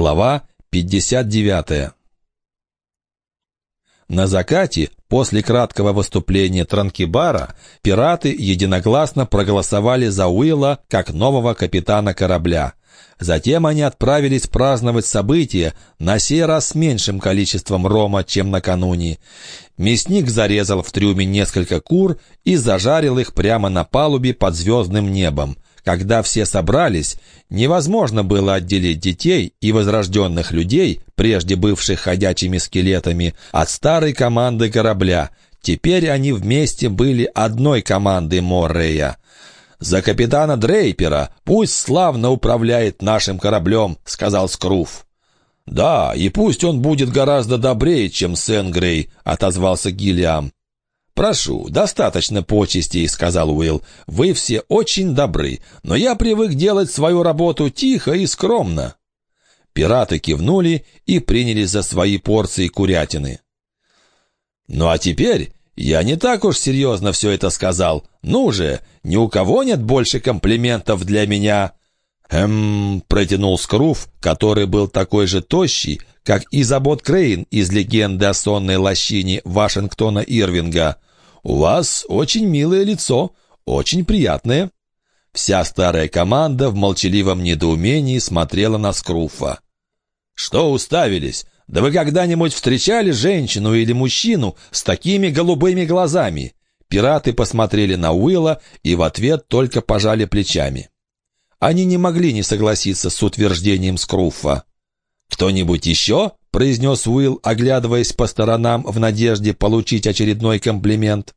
Глава 59. На закате, после краткого выступления Транкибара, пираты единогласно проголосовали за Уилла как нового капитана корабля. Затем они отправились праздновать события, на сей раз с меньшим количеством рома, чем накануне. Мясник зарезал в трюме несколько кур и зажарил их прямо на палубе под звездным небом. Когда все собрались, невозможно было отделить детей и возрожденных людей, прежде бывших ходячими скелетами, от старой команды корабля. Теперь они вместе были одной командой Моррея. «За капитана Дрейпера пусть славно управляет нашим кораблем», — сказал Скруф. «Да, и пусть он будет гораздо добрее, чем Сенгрей», — отозвался Гиллиам. «Прошу, достаточно почестей», — сказал Уилл. «Вы все очень добры, но я привык делать свою работу тихо и скромно». Пираты кивнули и принялись за свои порции курятины. «Ну а теперь я не так уж серьезно все это сказал. Ну же, ни у кого нет больше комплиментов для меня». «Эм...» — протянул Скруф, который был такой же тощий, как и Забот Крейн из легенды о сонной лощине Вашингтона Ирвинга. «У вас очень милое лицо, очень приятное». Вся старая команда в молчаливом недоумении смотрела на Скруфа. «Что уставились? Да вы когда-нибудь встречали женщину или мужчину с такими голубыми глазами?» Пираты посмотрели на Уилла и в ответ только пожали плечами. Они не могли не согласиться с утверждением Скруфа. «Кто-нибудь еще?» — произнес Уилл, оглядываясь по сторонам в надежде получить очередной комплимент.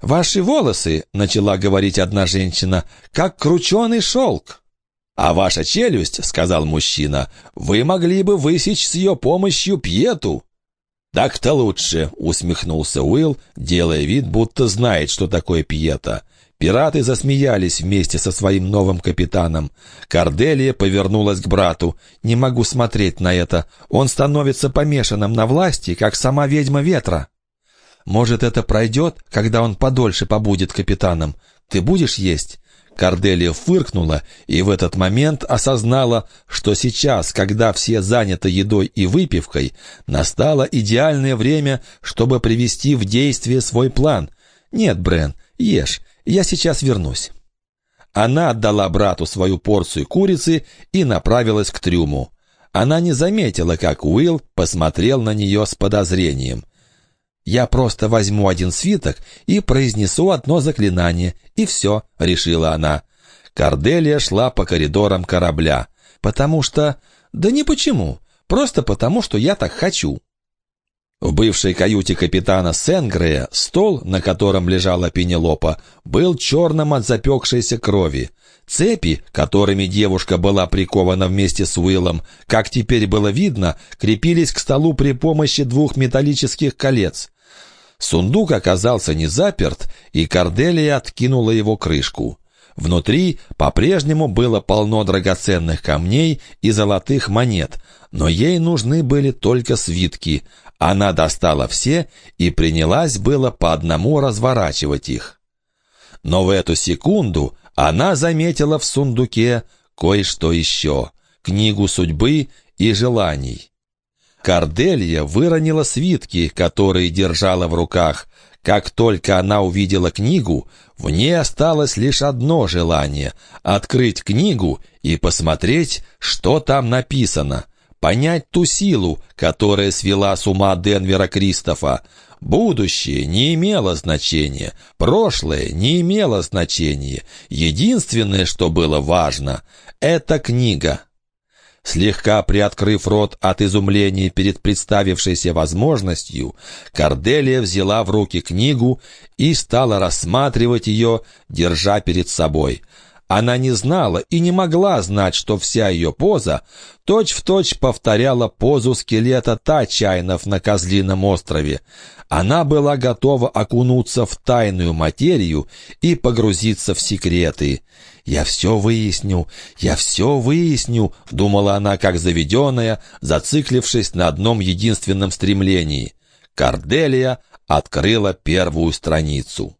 «Ваши волосы», — начала говорить одна женщина, — «как крученый шелк». «А ваша челюсть», — сказал мужчина, — «вы могли бы высечь с ее помощью пьету». «Так-то лучше», — усмехнулся Уилл, делая вид, будто знает, что такое пьета. Пираты засмеялись вместе со своим новым капитаном. Корделия повернулась к брату. «Не могу смотреть на это. Он становится помешанным на власти, как сама ведьма ветра». «Может, это пройдет, когда он подольше побудет капитаном? Ты будешь есть?» Корделия фыркнула и в этот момент осознала, что сейчас, когда все заняты едой и выпивкой, настало идеальное время, чтобы привести в действие свой план. «Нет, Брен, ешь, я сейчас вернусь». Она отдала брату свою порцию курицы и направилась к трюму. Она не заметила, как Уилл посмотрел на нее с подозрением. «Я просто возьму один свиток и произнесу одно заклинание, и все», — решила она. Корделия шла по коридорам корабля. «Потому что...» «Да не почему. Просто потому, что я так хочу». В бывшей каюте капитана Сенгрея стол, на котором лежала Пенелопа, был черным от запекшейся крови. Цепи, которыми девушка была прикована вместе с Уиллом, как теперь было видно, крепились к столу при помощи двух металлических колец. Сундук оказался не заперт, и Корделия откинула его крышку. Внутри по-прежнему было полно драгоценных камней и золотых монет, но ей нужны были только свитки. Она достала все и принялась было по одному разворачивать их. Но в эту секунду она заметила в сундуке кое-что еще — книгу судьбы и желаний. Корделья выронила свитки, которые держала в руках. Как только она увидела книгу, в ней осталось лишь одно желание — открыть книгу и посмотреть, что там написано, понять ту силу, которая свела с ума Денвера Кристофа. Будущее не имело значения, прошлое не имело значения. Единственное, что было важно — это книга. Слегка приоткрыв рот от изумления перед представившейся возможностью, Корделия взяла в руки книгу и стала рассматривать ее, держа перед собой. Она не знала и не могла знать, что вся ее поза точь-в-точь точь повторяла позу скелета Тачайнов на Козлином острове. Она была готова окунуться в тайную материю и погрузиться в секреты. «Я все выясню, я все выясню», — думала она, как заведенная, зациклившись на одном единственном стремлении. Корделия открыла первую страницу.